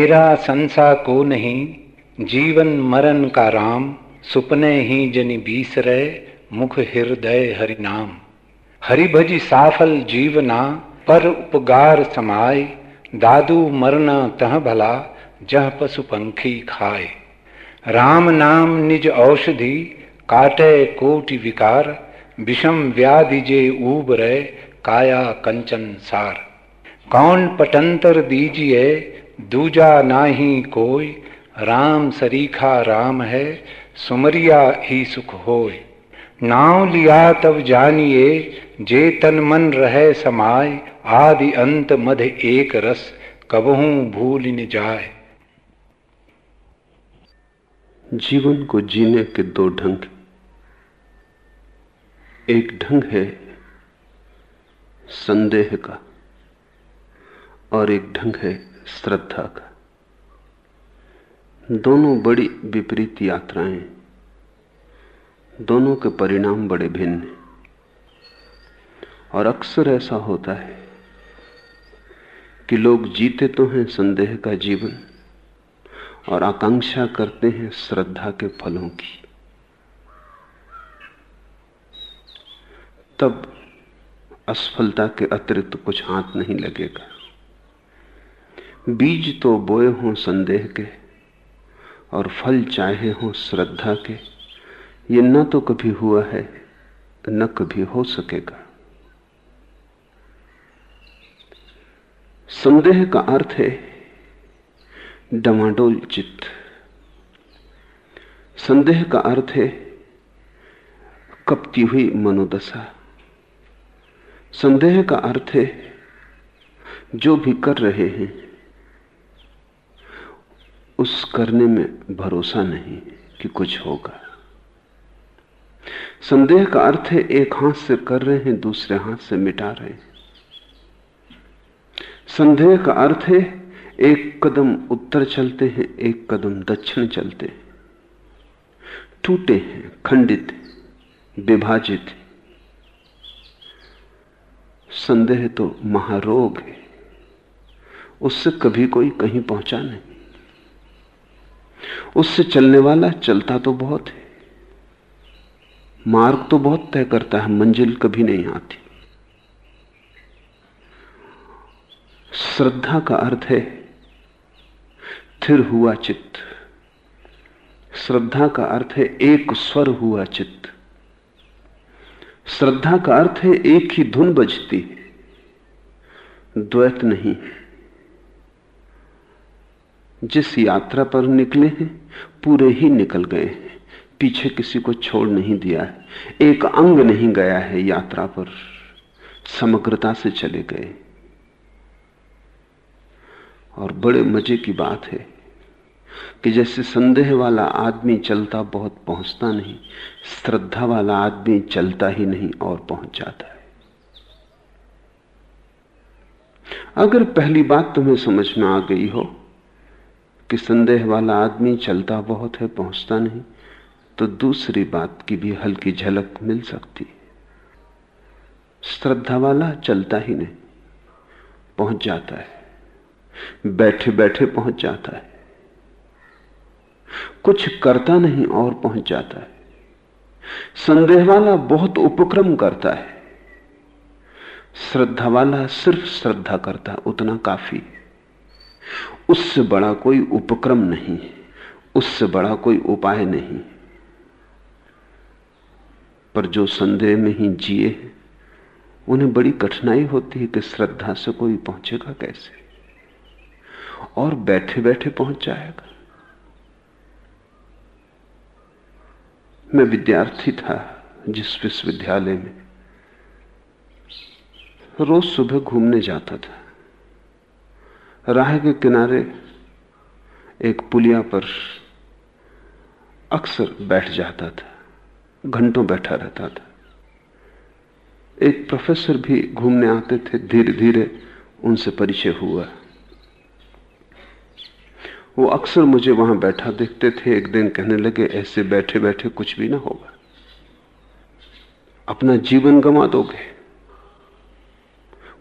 मेरा संसा को नहीं, जीवन मरण का राम, सुपने ही जनि बीसरे मुख हृदय हरि नाम। हरि भजी साफल जीवना पर उपगार समाय, दादू मरना तह भला, जह पशु पंखी खाए राम नाम निज औषधि, काटे कोटि विकार, विषम व्याधि जे ऊब रहे, काया कंचन सार। कौन पटंतर दीजिए दूजा नाही कोई, राम सरीखा राम है, सुमरिया ही सुख होय नाव लिया तब जानिए, जे तन मन रहे समाय आदि अंत मध एक रस, कबहू भूल न जाए। जीवन को जीने के दो ढंग। एक ढंग है संदेह का, और एक ढंग है श्रद्धा का। दोनों बड़ी विपरीत यात्राएँ, दोनों के परिणाम बड़े भिन्न हैं। और अक्सर ऐसा होता है कि लोग जीते तो हैं संदेह का जीवन और आकांक्षा करते हैं श्रद्धा के फलों की। तब असफलता के अतिरिक्त कुछ हाथ नहीं लगेगा। बीज तो बोए हों संदेह के, और फल चाहे हों श्रद्धा के। ये न तो कभी हुआ है, न कभी हो सकेगा। संदेह का अर्थ है डमाडोल चित्त। संदेह का अर्थ है कपती हुई मनोदशा। संदेह का अर्थ है जो भी कर रहे हैं उस करने में भरोसा नहीं कि कुछ होगा। संदेह का अर्थ है, एक हाथ से कर रहे हैं, दूसरे हाथ से मिटा रहे हैं। संदेह का अर्थ है, एक कदम उत्तर चलते हैं, एक कदम दक्षिण चलते हैं। टूटे हैं, खंडित विभाजित संदेह तो महारोग है, उससे कभी कोई कहीं पहुँचा नहीं। उससे चलने वाला चलता तो बहुत है। मार्ग तो बहुत तय करता है, मंजिल कभी नहीं आती। श्रद्धा का अर्थ है स्थिर हुआ चित्त। श्रद्धा का अर्थ है, एक स्वर हुआ चित्त। श्रद्धा का अर्थ है, एक ही धुन बजती है। द्वैत नहीं जिस यात्रा पर निकले हैं, पूरे ही निकल गए हैं। पीछे किसी को छोड़ नहीं दिया है। एक अंग नहीं गया है यात्रा पर। समग्रता से चले गए। और बड़े मज़े की बात है कि जैसे संदेह वाला आदमी चलता बहुत पहुँचता नहीं, श्रद्धा वाला आदमी चलता ही नहीं और पहुँच जाता है। अगर पहली बात तुम्हें समझ में आ गई हो कि संदेह वाला आदमी चलता बहुत है, पहुँचता नहीं तो दूसरी बात की भी हल्की झलक मिल सकती है। श्रद्धा वाला चलता ही नहीं, पहुँच जाता है। बैठे बैठे पहुँच जाता है। कुछ करता नहीं और पहुँच जाता है। संदेह वाला बहुत उपक्रम करता है। श्रद्धा वाला सिर्फ़ श्रद्धा करता, उतना काफ़ी। है उससे बड़ा कोई उपक्रम नहीं उससे बड़ा कोई उपाय नहीं पर जो संदेह में ही जिए उन्हें बड़ी कठिनाई होती है कि श्रद्धा से कोई पहुंचेगा कैसे? और बैठे बैठे पहुँच जाएगा मैं विद्यार्थी था जिस विश्वविद्यालय में, रोज सुबह घूमने जाता था। राह के किनारे एक पुलिया पर अक्सर बैठ जाता था, घंटों बैठा रहता था। एक प्रोफेसर भी घूमने आते थे धीरे धीरे उनसे परिचय हुआ। वो अक्सर मुझे वहाँ बैठा देखते थे, एक दिन कहने लगे, ऐसे बैठे बैठे कुछ भी ना होगा। अपना जीवन गंवा दोगे।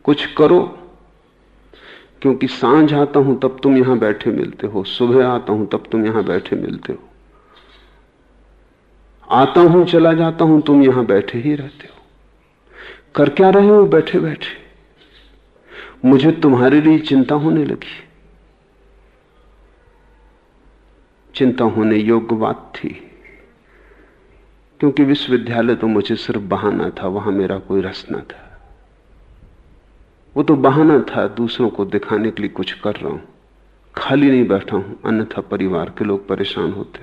कुछ करो क्योंकि साँझ आता हूँ, तब तुम यहाँ बैठे मिलते हो। सुबह आता हूँ, तब तुम यहाँ बैठे मिलते हो। आता हूँ, चला जाता हूँ, तुम यहाँ बैठे ही रहते हो। कर क्या रहे हो बैठे बैठे? मुझे तुम्हारे लिए चिंता होने लगी। चिंता होने योग्य बात थी। क्योंकि विश्वविद्यालय तो मुझे सिर्फ़ बहाना था, वहाँ मेरा कोई रस न था। वो तो बहाना था दूसरों को दिखाने के लिए कुछ कर रहा हूँ। खाली नहीं बैठा हूँ, अन्यथा परिवार के लोग परेशान होते,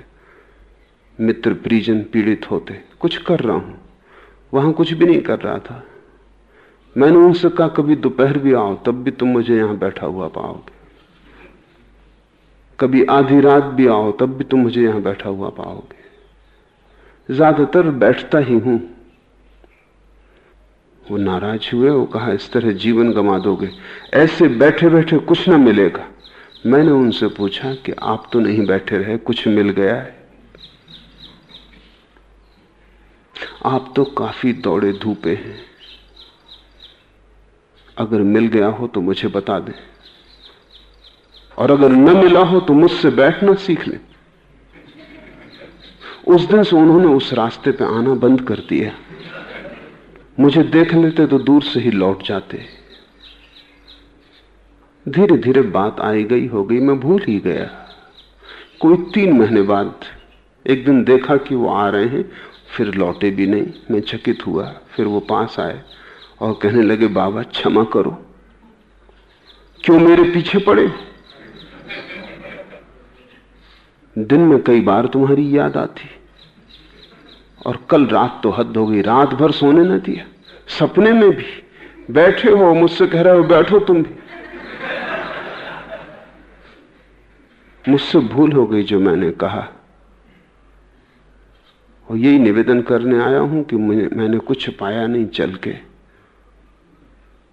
मित्र परिजन पीड़ित होते, कुछ कर रहा हूँ। वहाँ कुछ भी नहीं कर रहा था। मैंने उनसे कहा, कभी दोपहर भी आओ, तब भी तुम मुझे यहाँ बैठा हुआ पाओगे। कभी आधी रात भी आओ, तब भी तुम मुझे यहाँ बैठा हुआ पाओगे। ज़्यादातर बैठता ही हूँ वो नाराज़ हुए, वो कहा, इस तरह जीवन गमा दोगे। ऐसे बैठे बैठे कुछ ना मिलेगा। मैंने उनसे पूछा कि, आप तो नहीं बैठे रहे, कुछ मिल गया है? आप तो काफ़ी दौड़े धूपे हैं। अगर मिल गया हो तो मुझे बता दें। और अगर न मिला हो तो मुझसे बैठना सीख ले। उस दिन से उन्होंने उस रास्ते पे आना बंद कर दिया। मुझे देख लेते तो दूर से ही लौट जाते। धीरे धीरे बात आई गई, हो गई, मैं भूल ही गया। कोई तीन महीने बाद एक दिन देखा कि वो आ रहे हैं, फिर लौटे भी नहीं। मैं चकित हुआ, फिर वो पास आए और कहने लगे, बाबा, क्षमा करो। क्यों मेरे पीछे पड़े? दिन में कई बार तुम्हारी याद आती। और कल रात तो हद हो गई, रात भर सोने न दिया। सपने में भी, बैठे हो, मुझसे कह रहे हो, बैठो तुम भी। मुझसे भूल हो गई जो मैंने कहा। और यही निवेदन करने आया हूँ कि मैंने कुछ पाया नहीं चल के।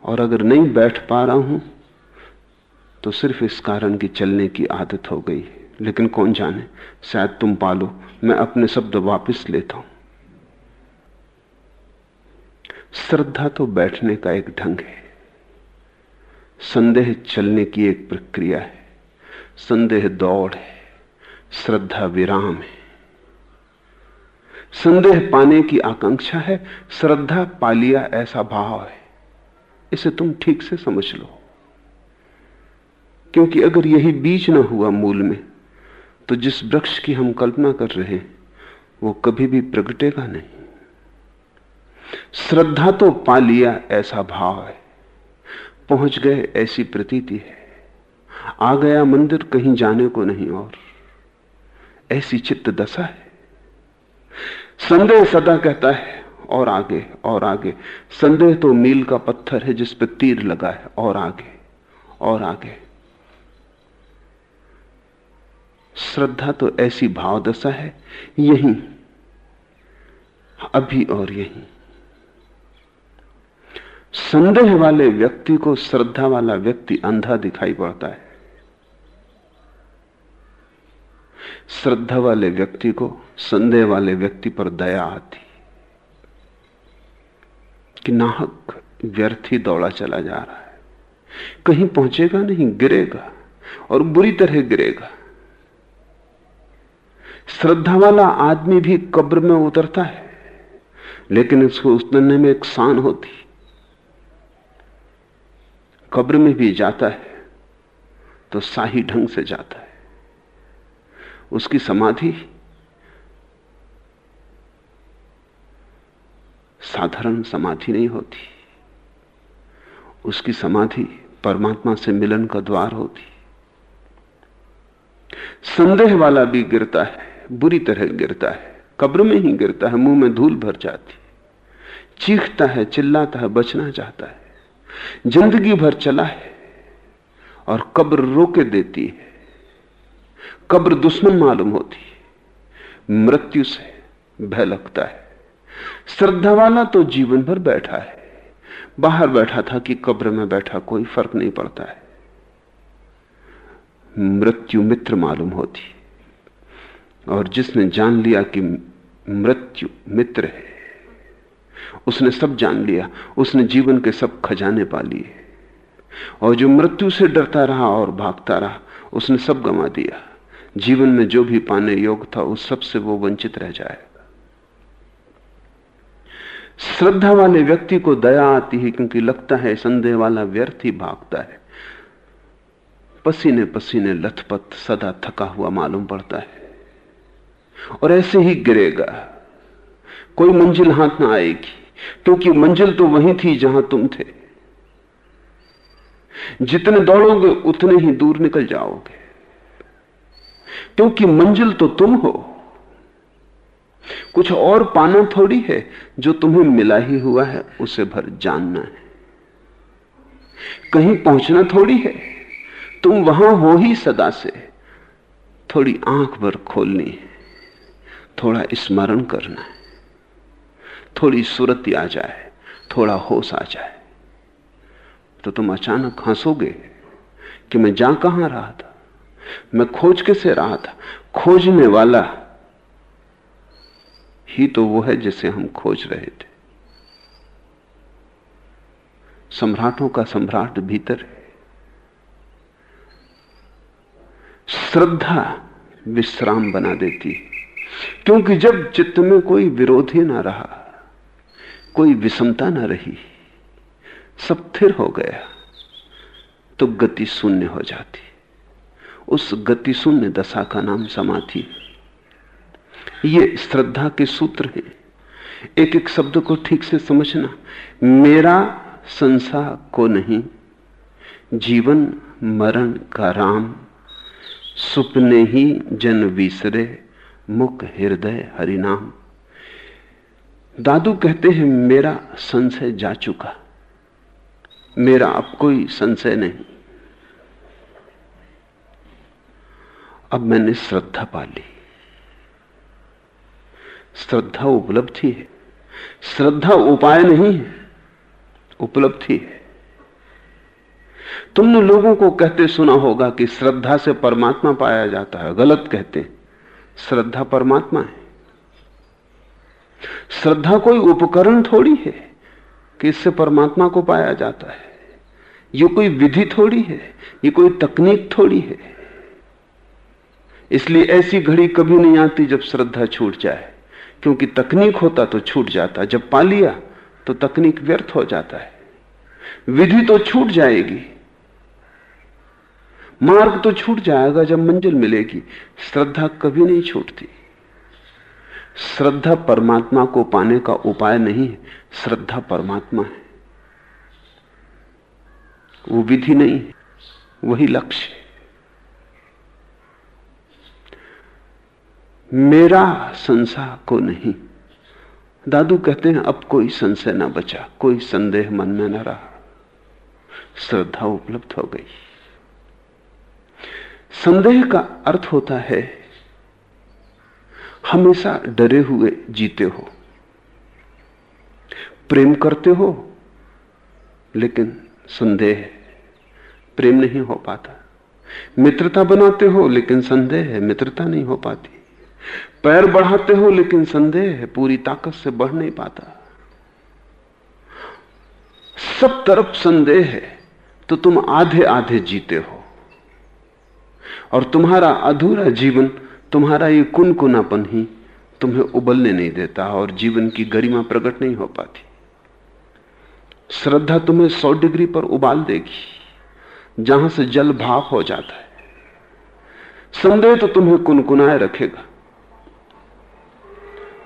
और अगर नहीं बैठ पा रहा हूँ तो सिर्फ़ इस कारण की चलने की आदत हो गई। लेकिन कौन जाने, शायद तुम पालो, मैं अपने शब्द वापस लेता हूँ। श्रद्धा तो बैठने का एक ढंग है। संदेह चलने की एक प्रक्रिया है। संदेह दौड़ है। श्रद्धा विराम है। संदेह पाने की आकांक्षा है। श्रद्धा पालिया ऐसा भाव है। इसे तुम ठीक से समझ लो। क्योंकि अगर यही बीज ना हुआ मूल में तो जिस वृक्ष की हम कल्पना कर रहे हैं, वो कभी भी प्रगटेगा नहीं। श्रद्धा तो पा लिया ऐसा भाव है। पहुँच गए ऐसी प्रतीति है। आ गया मंदिर कहीं जाने को नहीं और। ऐसी चित्त दशा है। संदेह सदा कहता है, और आगे और आगे। संदेह तो मील का पत्थर है जिस पर तीर लगा है, और आगे और आगे। श्रद्धा तो ऐसी भाव दशा है, यही, अभी और यही। संदेह वाले व्यक्ति को श्रद्धा वाला व्यक्ति अंधा दिखाई पड़ता है। श्रद्धा वाले व्यक्ति को संदेह वाले व्यक्ति पर दया आती कि नाहक व्यर्थ दौड़ा चला जा रहा है। कहीं पहुंचेगा नहीं, गिरेगा और बुरी तरह गिरेगा। श्रद्धा वाला आदमी भी कब्र में उतरता है, लेकिन उसको उतरने में एक शान होती कब्र में भी जाता है तो शाही ढंग से जाता है। उसकी समाधि साधारण समाधि नहीं होती। उसकी समाधि परमात्मा से मिलन का द्वार होती। संदेह वाला भी गिरता है, बुरी तरह गिरता है, कब्र में ही गिरता है, मुँह में धूल भर जाती। चीखता है, चिल्लाता है, बचना चाहता है। ज़िंदगी भर चला है और कब्र रोके देती है। कब्र दुश्मन मालूम होती है। मृत्यु से भय लगता है। श्रद्धा वाला तो जीवन भर बैठा है। बाहर बैठा था कि कब्र में बैठा कोई फ़र्क नहीं पड़ता है। मृत्यु मित्र मालूम होती और जिसने जान लिया कि मृत्यु मित्र है उसने सब जान लिया। उसने जीवन के सब खजाने पा लिए। और जो मृत्यु से डरता रहा और भागता रहा, उसने सब गंवा दिया। जीवन में जो भी पाने योग था, उस सबसे वो वंचित रह जाएगा श्रद्धा वाले व्यक्ति को दया आती है, क्योंकि लगता है संदेह वाला व्यर्थ ही भागता है। पसीने पसीने लथपथ सदा थका हुआ मालूम पड़ता है। और ऐसे ही गिरेगा। कोई मंजिल हाथ ना आएगी। क्योंकि मंजिल तो वही थी जहाँ तुम थे। जितने दौड़ोगे, उतने ही दूर निकल जाओगे। क्योंकि मंजिल तो तुम हो। कुछ और पाना थोड़ी है, जो तुम्हें मिला ही हुआ है, उसे भर जानना है। कहीं पहुँचना थोड़ी है, तुम वहाँ हो ही सदा से। थोड़ी आँख भर खोलनी है, थोड़ा स्मरण करना है। थोड़ी सुरत आ जाए, थोड़ा होश आ जाए। तो तुम अचानक हंसोगे कि मैं जा कहाँ रहा था? मैं खोज कैसे रहा था? खोजने वाला ही तो वो है जिसे हम खोज रहे थे। सम्राटों का सम्राट भीतर है। श्रद्धा विश्राम बना देती है, क्योंकि जब चित्त में कोई विरोध ना रहा कोई विषमता ना रही। सब थिर हो गया तो गति शून्य हो जाती। उस गति शून्य दशा का नाम समाधि ये श्रद्धा के सूत्र हैं। एक एक शब्द को ठीक से समझना, मेरा संसार को नहीं, जीवन मरण का राम, सुपने ही जन विसरे मुख हृदय हरिनाम। दादू कहते हैं, मेरा संशय जा चुका। मेरा अब कोई संशय नहीं। अब मैंने श्रद्धा पाली श्रद्धा उपलब्धि है। श्रद्धा उपाय नहीं है, उपलब्धि है। तुमने लोगों को कहते सुना होगा कि श्रद्धा से परमात्मा पाया जाता है। गलत कहते श्रद्धा परमात्मा है। श्रद्धा कोई उपकरण थोड़ी है कि इससे परमात्मा को पाया जाता है। ये कोई विधि थोड़ी है, ये कोई तकनीक थोड़ी है। इसलिए ऐसी घड़ी कभी नहीं आती जब श्रद्धा छूट जाए, क्योंकि तकनीक होता तो छूट जाता, जब पा लिया तो तकनीक व्यर्थ हो जाता है। विधि तो छूट जाएगी, मार्ग तो छूट जाएगा जब मंजिल मिलेगी, श्रद्धा कभी नहीं छूटती। श्रद्धा परमात्मा को पाने का उपाय नहीं है। श्रद्धा परमात्मा है। वो विधि नहीं वही लक्ष्य मेरा संसार को नहीं। दादू कहते हैं, अब कोई संशय ना बचा, कोई संदेह मन में ना रहा। श्रद्धा उपलब्ध हो गई। संदेह का अर्थ होता है हमेशा डरे हुए जीते हो। प्रेम करते हो, लेकिन संदेह, प्रेम नहीं हो पाता। मित्रता बनाते हो, लेकिन संदेह है मित्रता नहीं हो पाती। पैर बढ़ाते हो, लेकिन संदेह है पूरी ताकत से बढ़ नहीं पाता। सब तरफ़ संदेह है तो तुम आधे आधे जीते हो। और तुम्हारा अधूरा जीवन तुम्हारा ये कुनकुनापन ही तुम्हें उबलने नहीं देता और जीवन की गरिमा प्रकट नहीं हो पाती। श्रद्धा तुम्हें सौ डिग्री पर उबाल देगी, जहाँ से जल भाप हो जाता है। संदेह तो तुम्हें कुनकुनाए रखेगा,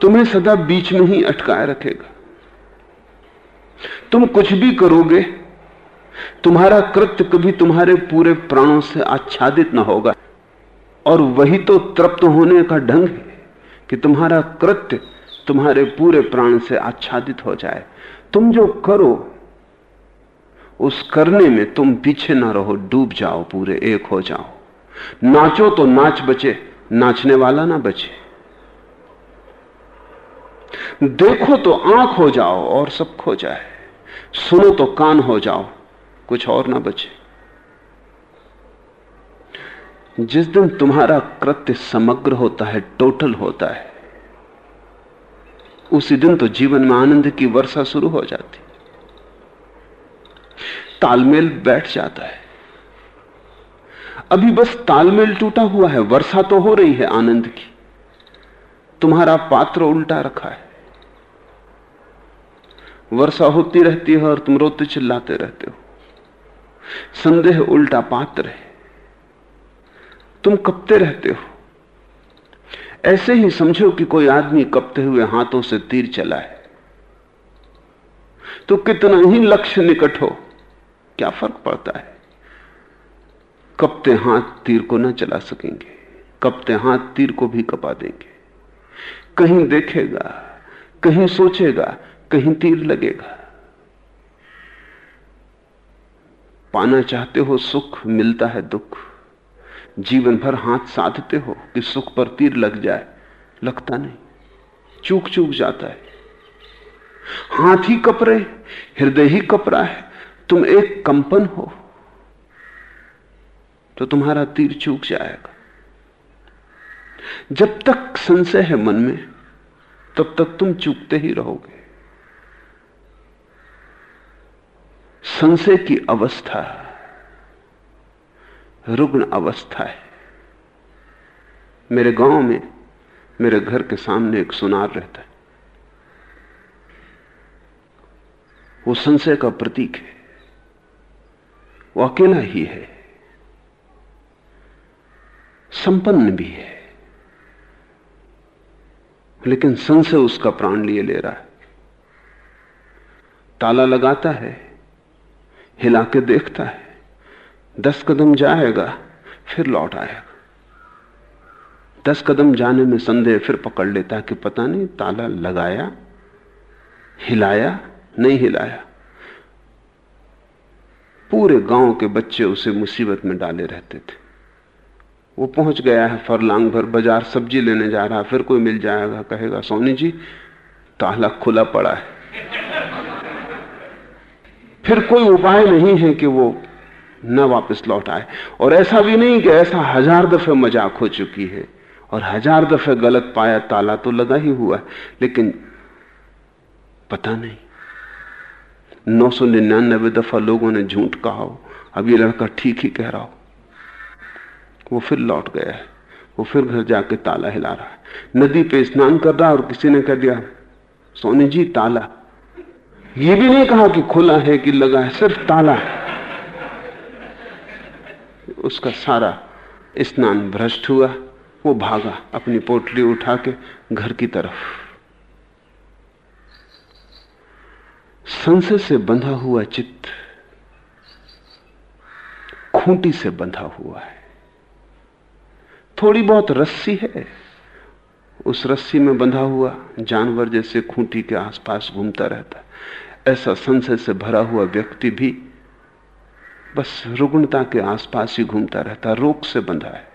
तुम्हें सदा बीच में ही अटकाए रखेगा। तुम कुछ भी करोगे, तुम्हारा कृत्य कभी तुम्हारे पूरे प्राणों से आच्छादित ना होगा। और वही तो तृप्त होने का ढंग है कि तुम्हारा कृत्य तुम्हारे पूरे प्राण से आच्छादित हो जाए। तुम जो करो, उस करने में तुम पीछे ना रहो, डूब जाओ, पूरे एक हो जाओ। नाचो तो नाच बचे, नाचने वाला ना बचे। देखो तो आँख हो जाओ और सब खो जाए। सुनो तो कान हो जाओ, कुछ और ना बचे। जिस दिन तुम्हारा कृत्य समग्र होता है टोटल होता है, उसी दिन तो जीवन में आनंद की वर्षा शुरू हो जाती। तालमेल बैठ जाता है। अभी बस तालमेल टूटा हुआ है, वर्षा तो हो रही है आनंद की। तुम्हारा पात्र उल्टा रखा है। वर्षा होती रहती है और तुम रोते चिल्लाते रहते हो। संदेह उल्टा पात्र है। तुम कपते रहते हो। ऐसे ही समझो कि कोई आदमी कपते हुए हाथों से तीर चला है तो कितना ही लक्ष्य निकट हो, क्या फ़र्क पड़ता है? कपते हाथ तीर को ना चला सकेंगे, कपते हाथ तीर को भी कपा देंगे। कहीं देखेगा, कहीं सोचेगा, कहीं तीर लगेगा। पाना चाहते हो सुख, मिलता है दुख। जीवन भर हाथ साधते हो कि सुख पर तीर लग जाए, लगता नहीं। चूक चूक जाता है। हाथ ही कप रहे हृदय ही कप रहा है। तुम एक कंपन हो तो तुम्हारा तीर चूक जाएगा। जब तक संशय है मन में, तब तक तुम चूकते ही रहोगे। संशय की अवस्था रुग्ण अवस्था है। मेरे गाँव में मेरे घर के सामने एक सुनार रहता है। वो संशय का प्रतीक है। वो अकेला ही है। संपन्न भी है। लेकिन संशय उसका प्राण लिए ले रहा है। ताला लगाता है, हिला के देखता है। दस कदम जाएगा, फिर लौट आएगा। दस कदम जाने में संदेह फिर पकड़ लेता कि पता नहीं ताला लगाया, हिलाया, नहीं हिलाया। पूरे गाँव के बच्चे उसे मुसीबत में डाले रहते थे। वो पहुँच गया है फरलांग भर बाज़ार सब्ज़ी लेने जा रहा फिर कोई मिल जाएगा, कहेगा, सोनी जी, ताला खुला पड़ा है। फिर कोई उपाय नहीं है कि वो न वापस लौट आए। और ऐसा भी नहीं कि ऐसा हज़ार दफे मज़ाक हो चुकी है और हज़ार दफे गलत पाया, ताला तो लगा ही हुआ है। लेकिन पता नहीं, नौ सौ निन्यानबे दफ़ा लोगों ने झूठ कहा हो, अब ये लड़का ठीक ही कह रहा हो। वो फिर लौट गया है, वो फिर घर जाके ताला हिला रहा है। नदी पे स्नान कर रहा और किसी ने कह दिया, सोनी जी, ताला। ये भी नहीं कहा कि खुला है कि लगा है, सिर्फ़ ताला है। उसका सारा स्नान भ्रष्ट हुआ। वो भागा अपनी पोटली उठा के घर की तरफ़। संशय से बंधा हुआ चित्त खूंटी से बंधा हुआ है। थोड़ी बहुत रस्सी है। उस रस्सी में बंधा हुआ जानवर जैसे खूंटी के आसपास घूमता रहता। ऐसा संशय से भरा हुआ व्यक्ति भी बस रुग्णता के आसपास ही घूमता रहता, रोग से बंधा है।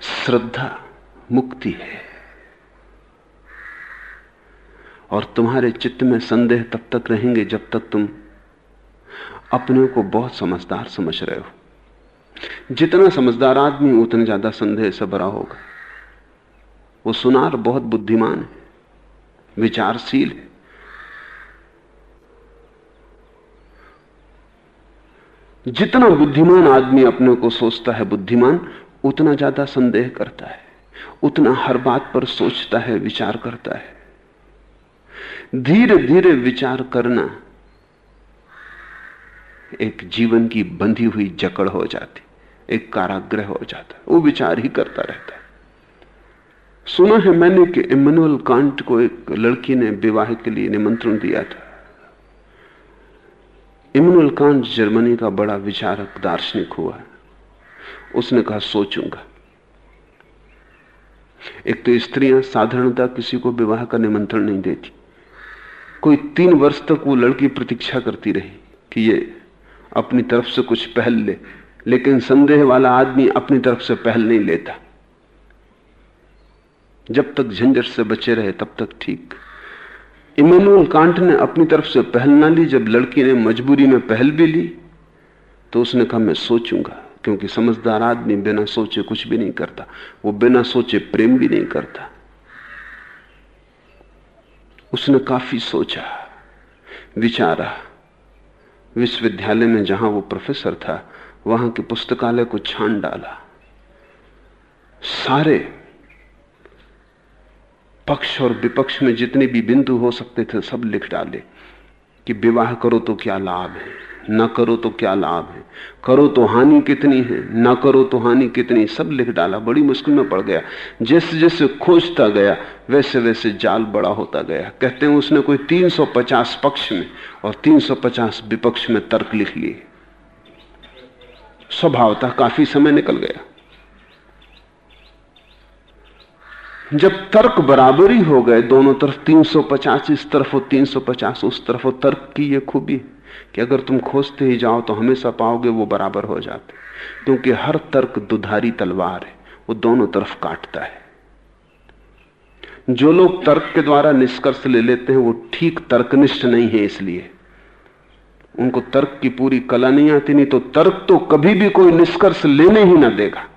श्रद्धा मुक्ति है। और तुम्हारे चित्त में संदेह तब तक रहेंगे जब तक तुम अपने को बहुत समझदार समझ रहे हो। जितना समझदार आदमी, उतना ज़्यादा संदेह से भरा होगा। वो सुनार बहुत बुद्धिमान है, विचारशील है। जितना बुद्धिमान आदमी अपने को सोचता है बुद्धिमान, उतना ज़्यादा संदेह करता है। उतना हर बात पर सोचता है, विचार करता है। धीरे धीरे विचार करना एक जीवन की बंधी हुई जकड़ हो जाती, एक काराग्रह हो जाता, वो विचार ही करता रहता है। सुना है मैंने कि इमनुअल कांट को एक लड़की ने विवाह के लिए निमंत्रण दिया था। इमनुअल कांट जर्मनी का बड़ा विचारक दार्शनिक हुआ उसने कहा, सोचूँगा। एक तो स्त्रियाँ साधारणता किसी को विवाह का निमंत्रण नहीं देती। कोई तीन वर्ष तक वो लड़की प्रतीक्षा करती रही कि ये अपनी तरफ़ से कुछ पहल ले, लेकिन संदेह वाला आदमी अपनी तरफ़ से पहल नहीं लेता। जब तक झंझट से बचे रहे, तब तक ठीक। इमानुअल कांट ने अपनी तरफ़ से पहल ना ली। जब लड़की ने मजबूरी में पहल भी ली तो उसने कहा, मैं सोचूँगा, क्योंकि समझदार आदमी बिना सोचे कुछ भी नहीं करता। वो बिना सोचे प्रेम भी नहीं करता। उसने काफ़ी सोचा, विचारा। विश्वविद्यालय में जहाँ वो प्रोफेसर था, वहाँ के पुस्तकालय को छान डाला। सारे पक्ष और विपक्ष में जितने भी बिंदु हो सकते थे, सब लिख डाले कि विवाह करो तो क्या लाभ है, न करो तो क्या लाभ है, करो तो हानि कितनी है, न करो तो हानि कितनी सब लिख डाला, बड़ी मुश्किल में पड़ गया। जैसे जैसे खोजता गया, वैसे वैसे जाल बड़ा होता गया। कहते हैं उसने कोई 350 पक्ष में और 350 विपक्ष में तर्क लिख लिए। स्वभावतः काफ़ी समय निकल गया। जब तर्क बराबरी हो गए, दोनों तरफ़ 350 इस तरफ़ हो 350 उस तरफ़ हो, तर्क की ये खूबी कि अगर तुम खोजते ही जाओ तो हमेशा पाओगे वो बराबर हो जाते क्योंकि हर तर्क दुधारी तलवार है, वो दोनों तरफ़ काटता है। जो लोग तर्क के द्वारा निष्कर्ष ले लेते हैं, वो ठीक तर्कनिष्ठ नहीं है इसलिए। उनको तर्क की पूरी कला नहीं आती, नहीं तो तर्क तो कभी भी कोई निष्कर्ष लेने ही ना देगा।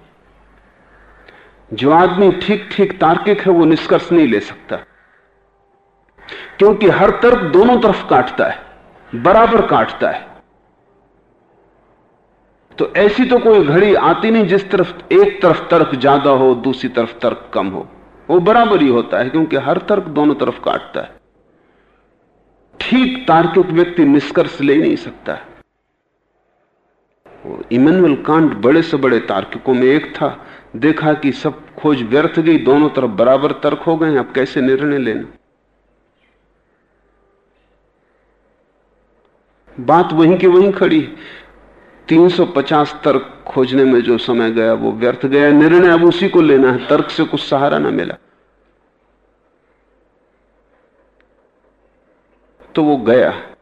जो आदमी ठीक ठीक तार्किक है, वो निष्कर्ष नहीं ले सकता। क्योंकि हर तर्क दोनों तरफ़ काटता है, बराबर काटता है। तो ऐसी तो कोई घड़ी आती नहीं जिस तरफ़ एक तरफ़ तर्क ज़्यादा हो, दूसरी तरफ़ तर्क कम हो। वो बराबर ही होता है, क्योंकि हर तर्क दोनों तरफ़ काटता है। ठीक तार्किक व्यक्ति निष्कर्ष ले नहीं सकता। इमेनुअल कांट बड़े से बड़े तार्किकों में एक था। देखा कि सब खोज व्यर्थ गई, दोनों तरफ़ बराबर तर्क हो गए, अब कैसे निर्णय लेना? बात वहीं की वहीं खड़ी। 350 तर्क खोजने में जो समय गया, वो व्यर्थ गया। निर्णय अब उसी को लेना है। तर्क से कुछ सहारा ना मिला। तो वो गया।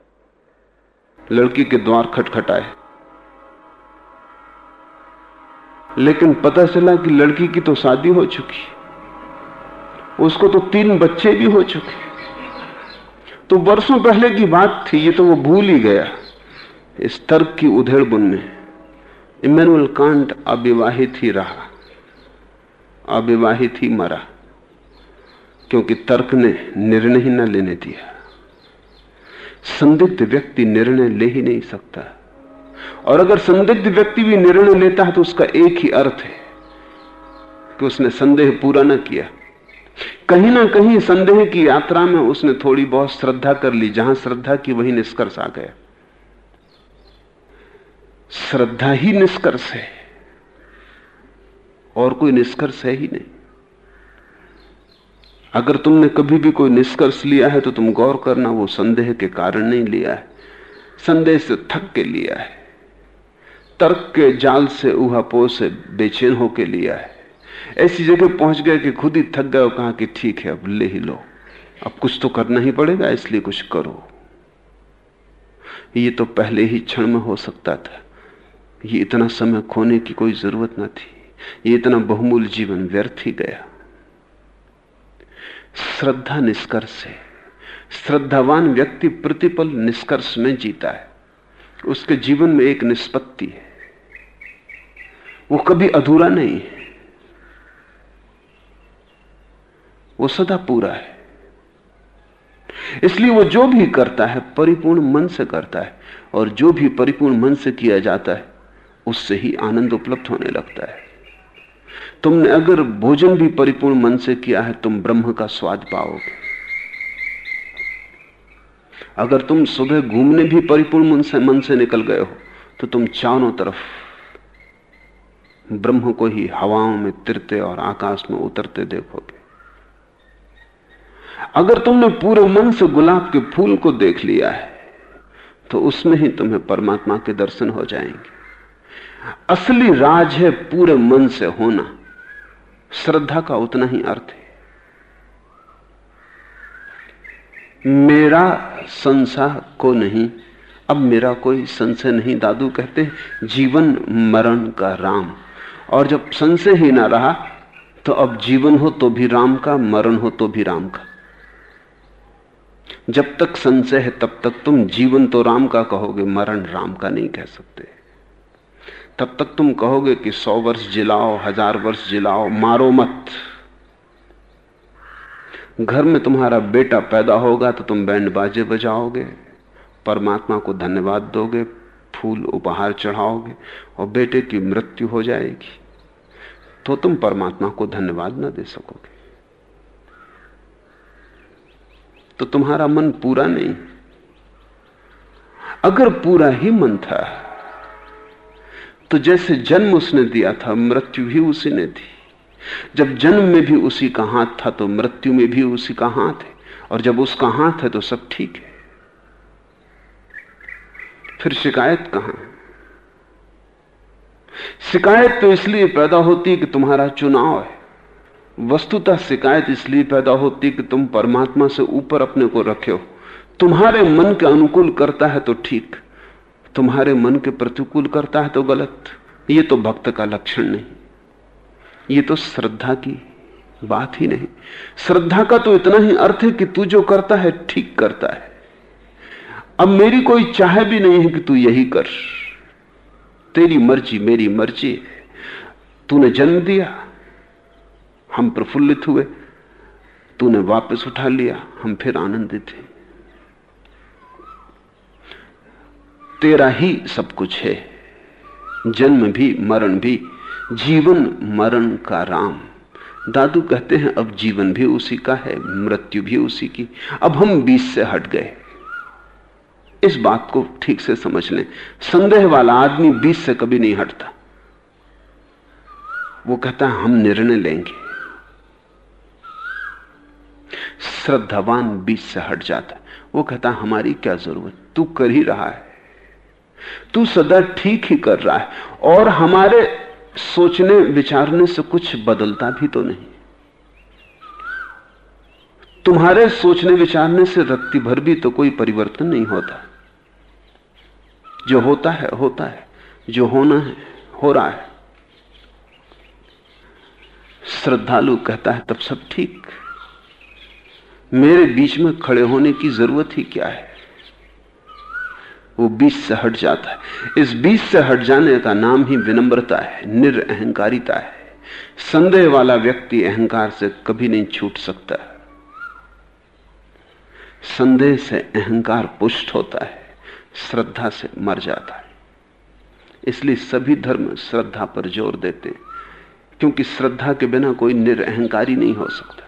लड़की के द्वार खटखटाए। लेकिन पता चला कि लड़की की तो शादी हो चुकी उसको तो तीन बच्चे भी हो चुके तो वर्षों पहले की बात थी, ये तो वो भूल ही गया। इस तर्क की उधेड़ बुन में इमेनुअल कांट अविवाहित ही रहा, अविवाहित ही मरा, क्योंकि तर्क ने निर्णय ही न लेने दिया। संदिग्ध व्यक्ति निर्णय ले ही नहीं सकता। और अगर संदिग्ध व्यक्ति भी निर्णय लेता है तो उसका एक ही अर्थ है कि उसने संदेह पूरा न किया। कहीं ना कहीं संदेह की यात्रा में उसने थोड़ी बहुत श्रद्धा कर ली, जहाँ श्रद्धा की वही निष्कर्ष आ गया। श्रद्धा ही निष्कर्ष है, और कोई निष्कर्ष है ही नहीं। अगर तुमने कभी भी कोई निष्कर्ष लिया है तो तुम गौर करना, वो संदेह के कारण नहीं लिया है, संदेह से थक के लिया है। तर्क के जाल से उहापो से बेचैन होके लिया है। ऐसी जगह पहुँच गए कि खुद ही थक गए और कहा कि ठीक है, अब ले ही लो। अब कुछ तो करना ही पड़ेगा, इसलिए कुछ करो। ये तो पहले ही क्षण में हो सकता था। ये इतना समय खोने की कोई ज़रूरत न थी। ये इतना बहुमूल्य जीवन व्यर्थ ही गया। श्रद्धा निष्कर्ष है। श्रद्धावान व्यक्ति प्रतिपल निष्कर्ष में जीता है। उसके जीवन में एक निष्पत्ति है। वो कभी अधूरा नहीं है। वो सदा पूरा है। इसलिए वो जो भी करता है, परिपूर्ण मन से करता है और जो भी परिपूर्ण मन से किया जाता है, उससे ही आनंद उपलब्ध होने लगता है। तुमने अगर भोजन भी परिपूर्ण मन से किया है, तुम ब्रह्म का स्वाद पाओगे। अगर तुम सुबह घूमने भी परिपूर्ण मन से मन से निकल गए हो तो तुम चारों तरफ़ ब्रह्म को ही हवाओं में तिरते और आकाश में उतरते देखोगे। अगर तुमने पूरे मन से गुलाब के फूल को देख लिया है तो उसमें ही तुम्हें परमात्मा के दर्शन हो जाएँगे। असली राज है पूरे मन से होना। श्रद्धा का उतना ही अर्थ है। मेरा संसार को नहीं, अब मेरा कोई संशय नहीं, दादू कहते जीवन मरण का राम। और जब संशय ही ना रहा तो अब जीवन हो तो भी राम का, मरण हो तो भी राम का। जब तक संशय है, तब तक तुम जीवन तो राम का कहोगे, मरण राम का नहीं कह सकते। तब तक तुम कहोगे कि सौ वर्ष जिलाओ, हज़ार वर्ष जिलाओ, मारो मत। घर में तुम्हारा बेटा पैदा होगा तो तुम बैंड बाजे बजाओगे, परमात्मा को धन्यवाद दोगे फूल उपहार चढ़ाओगे और बेटे की मृत्यु हो जाएगी। तो तुम परमात्मा को धन्यवाद ना दे सकोगे। तो तुम्हारा मन पूरा नहीं। अगर पूरा ही मन था तो जैसे जन्म उसने दिया था, मृत्यु भी उसी ने दी। जब जन्म में भी उसी का हाथ था तो मृत्यु में भी उसी का हाथ है। और जब उसका हाथ है तो सब ठीक है। फिर शिकायत कहाँ? शिकायत तो इसलिए पैदा होती कि तुम्हारा चुनाव है। वस्तुतः शिकायत इसलिए पैदा होती कि तुम परमात्मा से ऊपर अपने को रखे हो। तुम्हारे मन के अनुकूल करता है तो ठीक, तुम्हारे मन के प्रतिकूल करता है तो गलत। ये तो भक्त का लक्षण नहीं। ये तो श्रद्धा की बात ही नहीं। श्रद्धा का तो इतना ही अर्थ है कि तू जो करता है, ठीक करता है। अब मेरी कोई चाह भी नहीं है कि तू यही कर। तेरी मर्ज़ी मेरी मर्ज़ी तूने जन्म दिया, हम प्रफुल्लित हुए। तूने वापस उठा लिया, हम फिर आनंदित हैं। तेरा ही सब कुछ है। जन्म भी, मरण भी, जीवन, मरण का राम। दादू कहते हैं, अब जीवन भी उसी का है, मृत्यु भी उसी की। अब हम बीच से हट गए। इस बात को ठीक से समझ लें। संदेह वाला आदमी बीच से कभी नहीं हटता। वो कहता है, हम निर्णय लेंगे। श्रद्धावान बीच से हट जाता है। वो कहता है, हमारी क्या ज़रूरत? तू कर ही रहा है। तू सदा ठीक ही कर रहा है। और हमारे सोचने, विचारने से कुछ बदलता भी तो नहीं। तुम्हारे सोचने विचारने से रत्ती भर भी तो कोई परिवर्तन नहीं होता। जो होता है होता है। जो होना है, हो रहा है। श्रद्धालु कहता है, तब सब ठीक। मेरे बीच में खड़े होने की ज़रूरत ही क्या है? वो बीच से हट जाता है। इस बीच से हट जाने का नाम ही विनम्रता है, निरअहकारिता है। संदेह वाला व्यक्ति अहंकार से कभी नहीं छूट सकता। संदेह से अहंकार पुष्ट होता है, श्रद्धा से मर जाता है। इसलिए सभी धर्म श्रद्धा पर ज़ोर देते हैं, क्योंकि श्रद्धा के बिना कोई निरअहकारी नहीं हो सकता।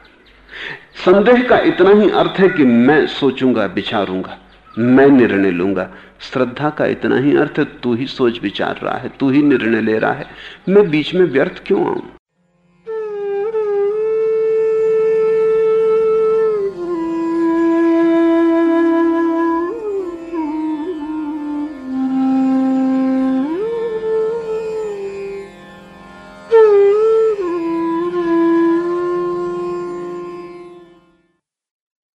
संदेह का इतना ही अर्थ है कि मैं सोचूँगा, विचारूँगा, मैं निर्णय लूँगा। श्रद्धा का इतना ही अर्थ है, तू ही सोच विचार रहा है, तू ही निर्णय ले रहा है। मैं बीच में व्यर्थ क्यों आऊँ?